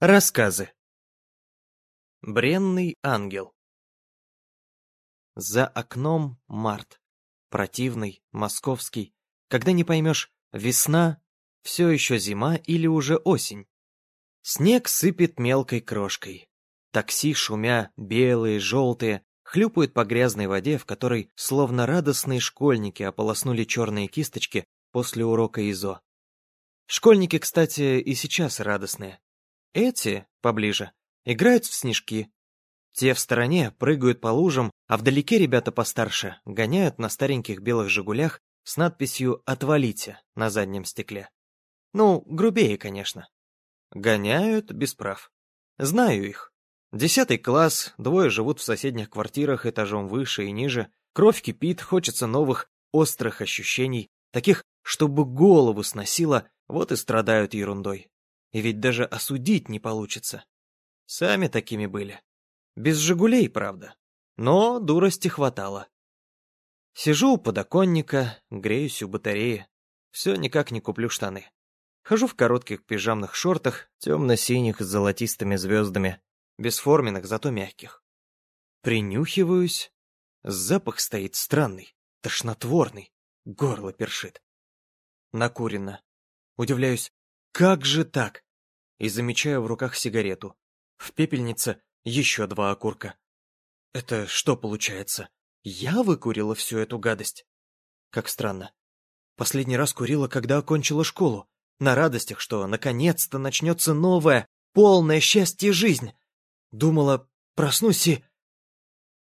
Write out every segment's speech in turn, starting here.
Рассказы. Бренный ангел. За окном март. Противный, московский. Когда не поймешь, весна, все еще зима или уже осень. Снег сыпет мелкой крошкой. Такси, шумя, белые, желтые, хлюпают по грязной воде, в которой словно радостные школьники ополоснули черные кисточки после урока ИЗО. Школьники, кстати, и сейчас радостные. Эти, поближе, играют в снежки. Те в стороне прыгают по лужам, а вдалеке ребята постарше гоняют на стареньких белых «Жигулях» с надписью «Отвалите» на заднем стекле. Ну, грубее, конечно. Гоняют без прав. Знаю их. Десятый класс, двое живут в соседних квартирах этажом выше и ниже, кровь кипит, хочется новых, острых ощущений, таких, чтобы голову сносило, вот и страдают ерундой. И ведь даже осудить не получится. Сами такими были. Без «Жигулей», правда. Но дурости хватало. Сижу у подоконника, греюсь у батареи. Все никак не куплю штаны. Хожу в коротких пижамных шортах, темно-синих с золотистыми звездами, бесформенных, зато мягких. Принюхиваюсь. Запах стоит странный, тошнотворный, горло першит. Накурено. Удивляюсь, как же так? И замечаю в руках сигарету. В пепельнице еще два окурка. Это что получается? Я выкурила всю эту гадость? Как странно. Последний раз курила, когда окончила школу. На радостях, что наконец-то начнется новая, полное счастье жизнь. Думала, проснусь и...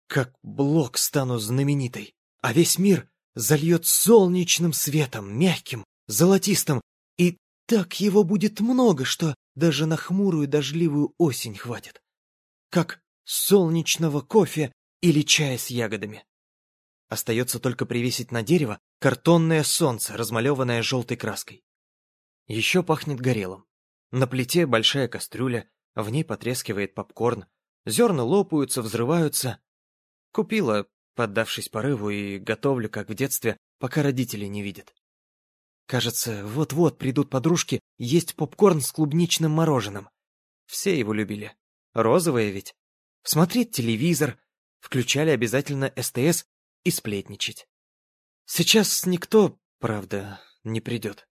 Как блок стану знаменитой, а весь мир зальет солнечным светом, мягким, золотистым, так его будет много, что даже на хмурую дождливую осень хватит. Как солнечного кофе или чая с ягодами. Остается только привесить на дерево картонное солнце, размалеванное желтой краской. Еще пахнет горелым. На плите большая кастрюля, в ней потрескивает попкорн. Зерна лопаются, взрываются. Купила, поддавшись порыву, и готовлю, как в детстве, пока родители не видят. Кажется, вот-вот придут подружки есть попкорн с клубничным мороженым. Все его любили. Розовое ведь. Смотреть телевизор, включали обязательно СТС и сплетничать. Сейчас никто, правда, не придет.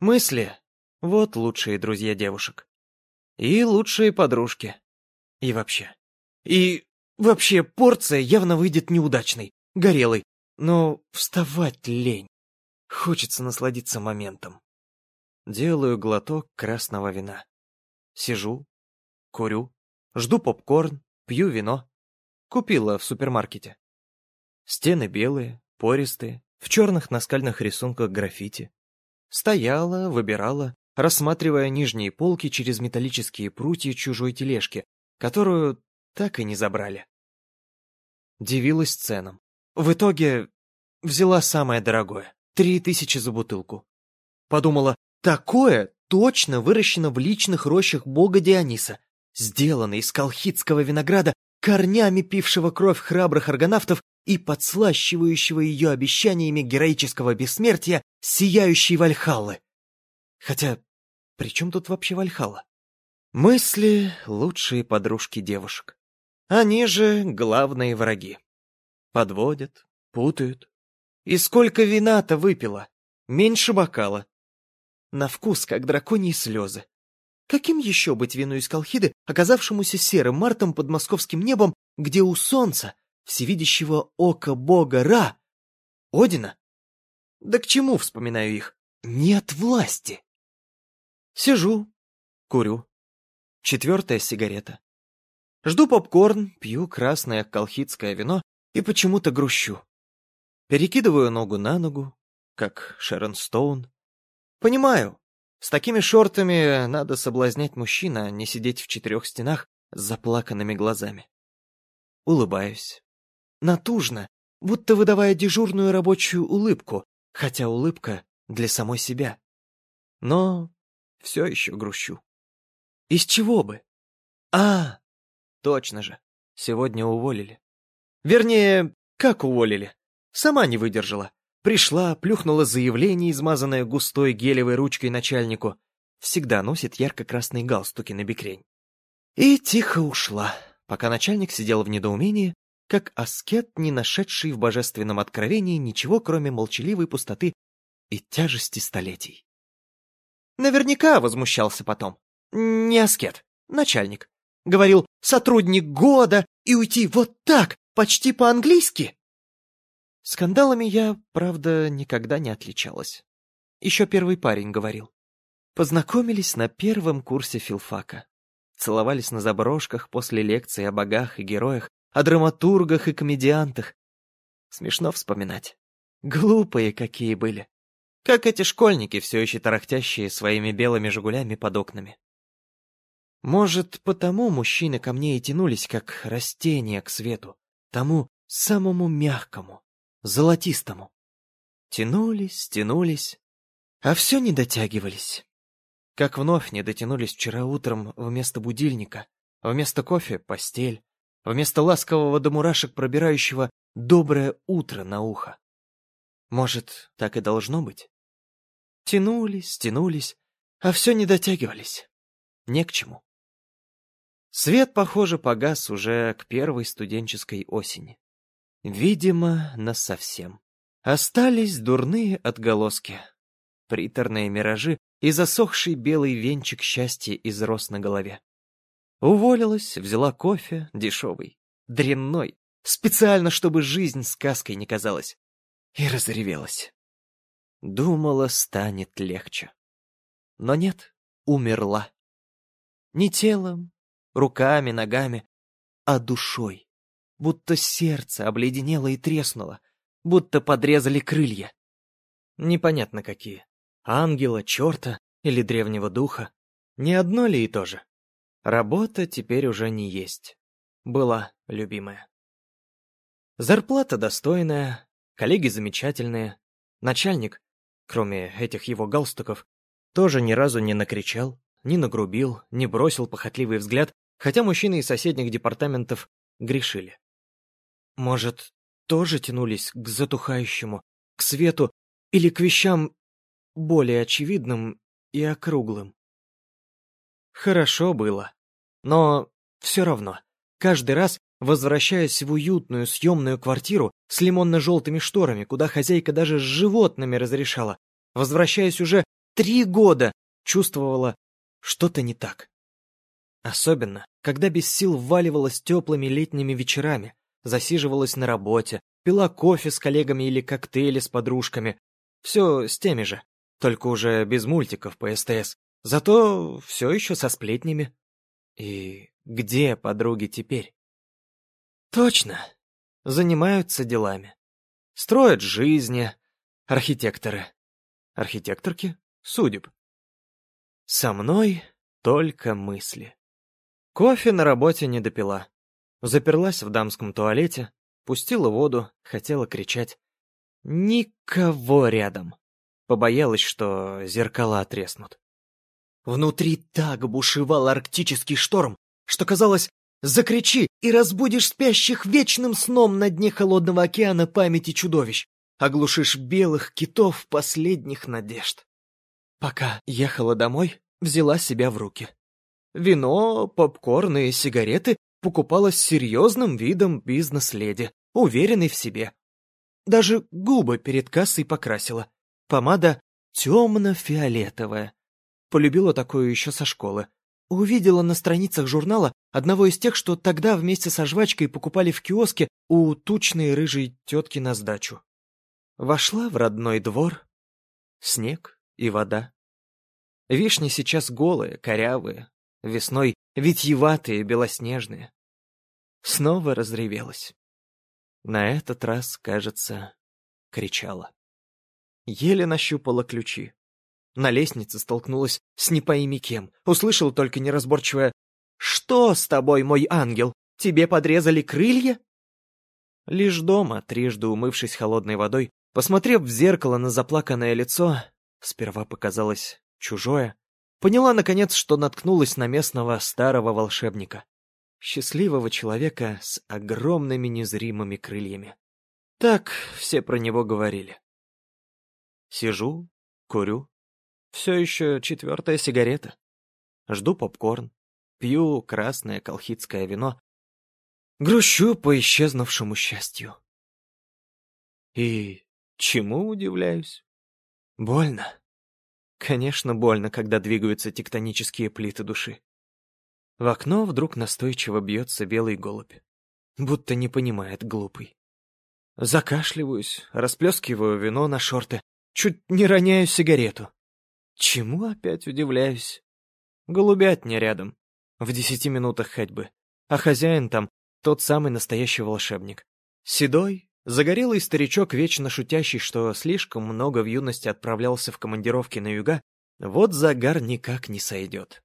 Мысли — вот лучшие друзья девушек. И лучшие подружки. И вообще. И вообще порция явно выйдет неудачной, горелой. Но вставать лень. Хочется насладиться моментом. Делаю глоток красного вина. Сижу, курю, жду попкорн, пью вино. Купила в супермаркете. Стены белые, пористые, в черных наскальных рисунках граффити. Стояла, выбирала, рассматривая нижние полки через металлические прутья чужой тележки, которую так и не забрали. Дивилась ценам. В итоге взяла самое дорогое. Три тысячи за бутылку. Подумала, такое точно выращено в личных рощах бога Диониса, сделано из колхидского винограда, корнями пившего кровь храбрых аргонавтов и подслащивающего ее обещаниями героического бессмертия сияющей Вальхаллы. Хотя, при чем тут вообще Вальхалла? Мысли — лучшие подружки девушек. Они же главные враги. Подводят, путают, и сколько вина-то выпила? Меньше бокала. На вкус, как драконьи слезы. Каким еще быть вину из Колхиды, оказавшемуся серым мартом под московским небом, где у солнца, всевидящего ока бога Ра, Одина? Да к чему вспоминаю их? Нет власти. Сижу, курю. Четвертая сигарета. Жду попкорн, пью красное колхидское вино и почему-то грущу. Перекидываю ногу на ногу, как Шерон Стоун. Понимаю, с такими шортами надо соблазнять мужчина, а не сидеть в четырех стенах с заплаканными глазами. Улыбаюсь. Натужно, будто выдавая дежурную рабочую улыбку, хотя улыбка для самой себя. Но все еще грущу. Из чего бы? А, точно же, сегодня уволили. Вернее, как уволили? Сама не выдержала. Пришла, плюхнула заявление, измазанное густой гелевой ручкой начальнику. всегда носит ярко-красные галстуки на бикрень. И тихо ушла, пока начальник сидел в недоумении, как аскет, не нашедший в божественном откровении ничего, кроме молчаливой пустоты и тяжести столетий. Наверняка возмущался потом. Не аскет, начальник. Говорил, сотрудник года и уйти вот так, почти по-английски. Скандалами я, правда, никогда не отличалась. Еще первый парень говорил. Познакомились на первом курсе филфака. Целовались на заброшках после лекции о богах и героях, о драматургах и комедиантах. Смешно вспоминать. Глупые какие были. Как эти школьники, все еще тарахтящие своими белыми жигулями под окнами. Может, потому мужчины ко мне и тянулись, как растения к свету, тому самому мягкому, золотистому. Тянулись, тянулись, а все не дотягивались. Как вновь не дотянулись вчера утром вместо будильника, вместо кофе — постель, вместо ласкового до мурашек пробирающего «доброе утро» на ухо. Может, так и должно быть? Тянулись, тянулись, а все не дотягивались. Не к чему. Свет, похоже, погас уже к первой студенческой осени. Видимо, насовсем. Остались дурные отголоски. Приторные миражи и засохший белый венчик счастья изрос на голове. Уволилась, взяла кофе, дешевый, дрянной, специально, чтобы жизнь сказкой не казалась. И разревелась. Думала, станет легче. Но нет, умерла. Не телом, руками, ногами, а душой будто сердце обледенело и треснуло, будто подрезали крылья. Непонятно какие. Ангела, черта или древнего духа. Не одно ли и то же? Работа теперь уже не есть. Была любимая. Зарплата достойная, коллеги замечательные, начальник, кроме этих его галстуков, тоже ни разу не накричал, не нагрубил, не бросил похотливый взгляд, хотя мужчины из соседних департаментов грешили. Может, тоже тянулись к затухающему, к свету или к вещам более очевидным и округлым. Хорошо было, но все равно, каждый раз, возвращаясь в уютную съемную квартиру с лимонно-желтыми шторами, куда хозяйка даже с животными разрешала, возвращаясь уже три года, чувствовала, что-то не так. Особенно, когда без сил вваливалась теплыми летними вечерами, засиживалась на работе, пила кофе с коллегами или коктейли с подружками. Все с теми же, только уже без мультиков по СТС. Зато все еще со сплетнями. И где подруги теперь? Точно. Занимаются делами. Строят жизни. Архитекторы. Архитекторки? Судеб. Со мной только мысли. Кофе на работе не допила. Заперлась в дамском туалете, пустила воду, хотела кричать. Никого рядом. Побоялась, что зеркала отреснут. Внутри так бушевал арктический шторм, что казалось, закричи и разбудишь спящих вечным сном на дне холодного океана памяти чудовищ, оглушишь белых китов последних надежд. Пока ехала домой, взяла себя в руки. Вино, попкорн и сигареты покупала с серьезным видом бизнес-леди, уверенной в себе. Даже губы перед кассой покрасила. Помада темно-фиолетовая. Полюбила такую еще со школы. Увидела на страницах журнала одного из тех, что тогда вместе со жвачкой покупали в киоске у тучной рыжей тетки на сдачу. Вошла в родной двор. Снег и вода. Вишни сейчас голые, корявые, весной витьеватые, белоснежные. Снова разревелась. На этот раз, кажется, кричала. Еле нащупала ключи. На лестнице столкнулась с не пойми кем. Услышала только неразборчивое «Что с тобой, мой ангел? Тебе подрезали крылья?» Лишь дома, трижды умывшись холодной водой, посмотрев в зеркало на заплаканное лицо, сперва показалось чужое, Поняла, наконец, что наткнулась на местного старого волшебника. Счастливого человека с огромными незримыми крыльями. Так все про него говорили. Сижу, курю, Все еще четвертая сигарета. Жду попкорн. Пью красное колхидское вино. Грущу по исчезнувшему счастью. И чему удивляюсь? Больно. Конечно, больно, когда двигаются тектонические плиты души. В окно вдруг настойчиво бьется белый голубь. Будто не понимает глупый. Закашливаюсь, расплескиваю вино на шорты, чуть не роняю сигарету. Чему опять удивляюсь? Голубятня рядом, в десяти минутах ходьбы. А хозяин там тот самый настоящий волшебник. Седой, загорелый старичок, вечно шутящий, что слишком много в юности отправлялся в командировки на юга, вот загар никак не сойдет.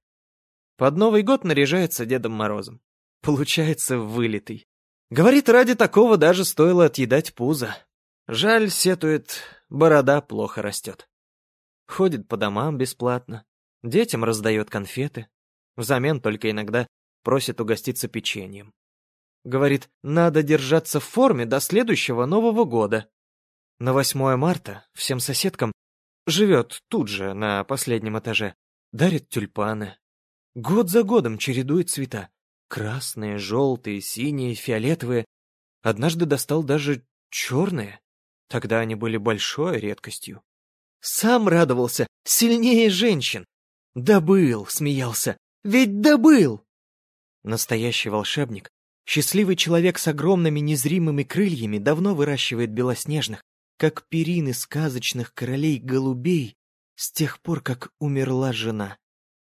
Под Новый год наряжается Дедом Морозом. Получается вылитый. Говорит, ради такого даже стоило отъедать пузо. Жаль, сетует, борода плохо растет. Ходит по домам бесплатно, детям раздает конфеты. Взамен только иногда просит угоститься печеньем. Говорит, надо держаться в форме до следующего Нового года. На 8 марта всем соседкам живет тут же, на последнем этаже, дарит тюльпаны. Год за годом чередует цвета. Красные, желтые, синие, фиолетовые. Однажды достал даже черные. Тогда они были большой редкостью. Сам радовался, сильнее женщин. Добыл, смеялся. Ведь добыл! Настоящий волшебник, счастливый человек с огромными незримыми крыльями, давно выращивает белоснежных, как перины сказочных королей голубей, с тех пор, как умерла жена.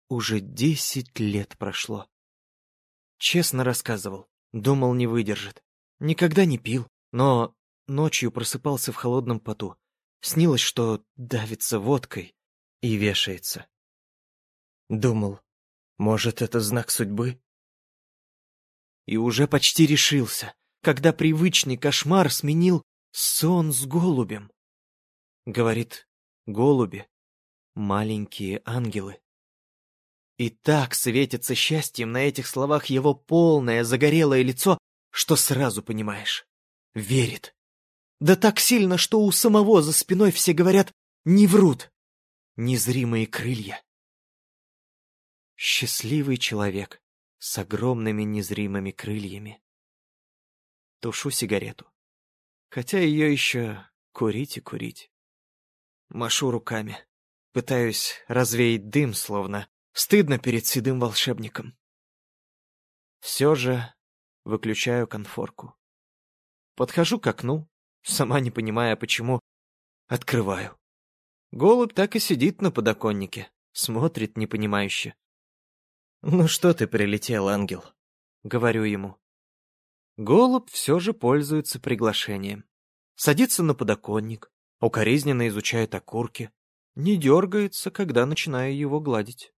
Уже десять лет прошло. Честно рассказывал. Думал, не выдержит. Никогда не пил, но ночью просыпался в холодном поту. Снилось, что давится водкой и вешается. Думал, может, это знак судьбы? И уже почти решился, когда привычный кошмар сменил сон с голубем. Говорит, голуби — маленькие ангелы. И так светится счастьем на этих словах его полное загорелое лицо, что сразу понимаешь. Верит. Да так сильно, что у самого за спиной все говорят «не врут». Незримые крылья. Счастливый человек с огромными незримыми крыльями. Тушу сигарету. Хотя ее еще курить и курить. Машу руками. Пытаюсь развеять дым, словно Стыдно перед седым волшебником. Все же выключаю конфорку. Подхожу к окну, сама не понимая почему, открываю. Голубь так и сидит на подоконнике, смотрит непонимающе. «Ну что ты прилетел, ангел?» — говорю ему. Голубь все же пользуется приглашением. Садится на подоконник, укоризненно изучает окурки, не дергается, когда начинаю его гладить.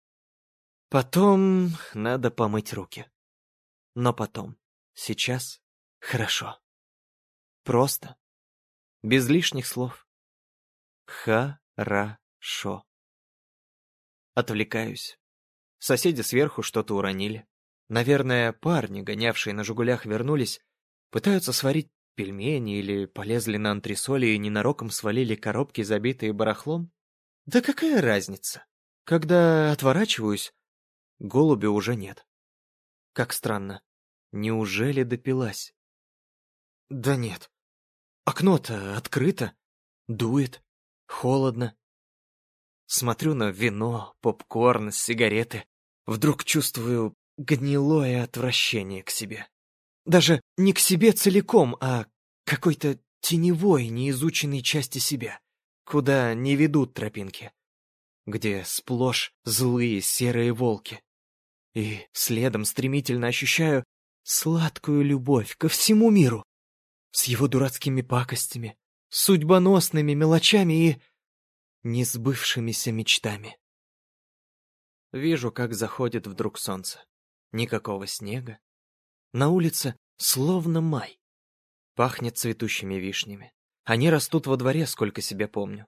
Потом надо помыть руки. Но потом. Сейчас хорошо. Просто. Без лишних слов. Хорошо. Отвлекаюсь. Соседи сверху что-то уронили. Наверное, парни, гонявшие на «Жигулях», вернулись, пытаются сварить пельмени или полезли на антресоли и ненароком свалили коробки, забитые барахлом. Да какая разница? Когда отворачиваюсь, Голуби уже нет. Как странно. Неужели допилась? Да нет. Окно-то открыто. Дует. Холодно. Смотрю на вино, попкорн, сигареты. Вдруг чувствую гнилое отвращение к себе. Даже не к себе целиком, а какой-то теневой, неизученной части себя, куда не ведут тропинки, где сплошь злые серые волки. И следом стремительно ощущаю сладкую любовь ко всему миру. С его дурацкими пакостями, судьбоносными мелочами и несбывшимися мечтами. Вижу, как заходит вдруг солнце. Никакого снега. На улице словно май. Пахнет цветущими вишнями. Они растут во дворе, сколько себе помню.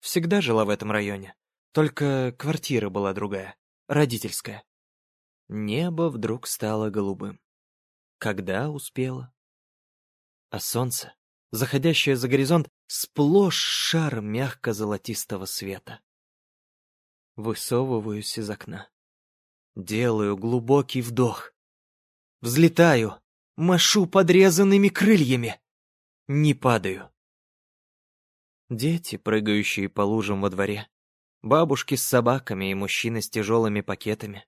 Всегда жила в этом районе. Только квартира была другая, родительская. Небо вдруг стало голубым. Когда успела? А солнце, заходящее за горизонт, сплошь шар мягко-золотистого света. Высовываюсь из окна. Делаю глубокий вдох. Взлетаю, машу подрезанными крыльями. Не падаю. Дети, прыгающие по лужам во дворе. Бабушки с собаками и мужчины с тяжелыми пакетами.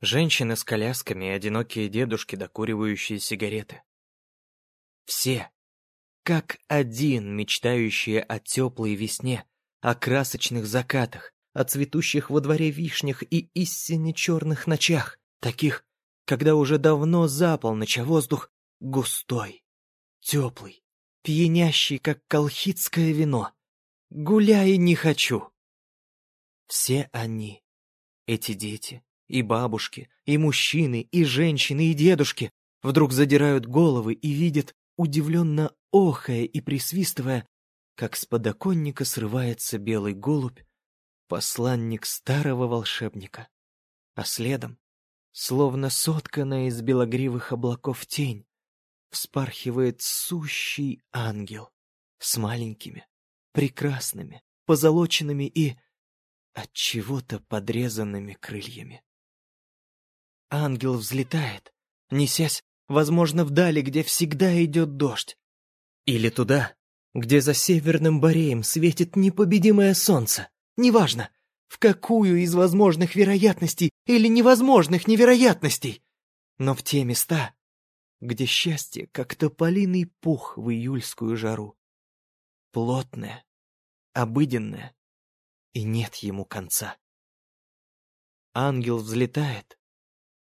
Женщины с колясками и одинокие дедушки, докуривающие сигареты. Все, как один, мечтающие о теплой весне, о красочных закатах, о цветущих во дворе вишнях и истинно черных ночах, таких, когда уже давно за полночь, а воздух густой, теплый, пьянящий, как колхидское вино. Гуляй не хочу. Все они, эти дети, и бабушки, и мужчины, и женщины, и дедушки, вдруг задирают головы и видят, удивленно охая и присвистывая, как с подоконника срывается белый голубь, посланник старого волшебника. А следом, словно сотканная из белогривых облаков тень, вспархивает сущий ангел с маленькими, прекрасными, позолоченными и от чего-то подрезанными крыльями. Ангел взлетает, несясь, возможно, вдали, где всегда идет дождь. Или туда, где за северным бореем светит непобедимое солнце. Неважно, в какую из возможных вероятностей или невозможных невероятностей, но в те места, где счастье, как тополиный пух в июльскую жару. Плотное, обыденное, и нет ему конца. Ангел взлетает,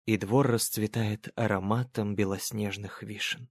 и двор расцветает ароматом белоснежных вишен.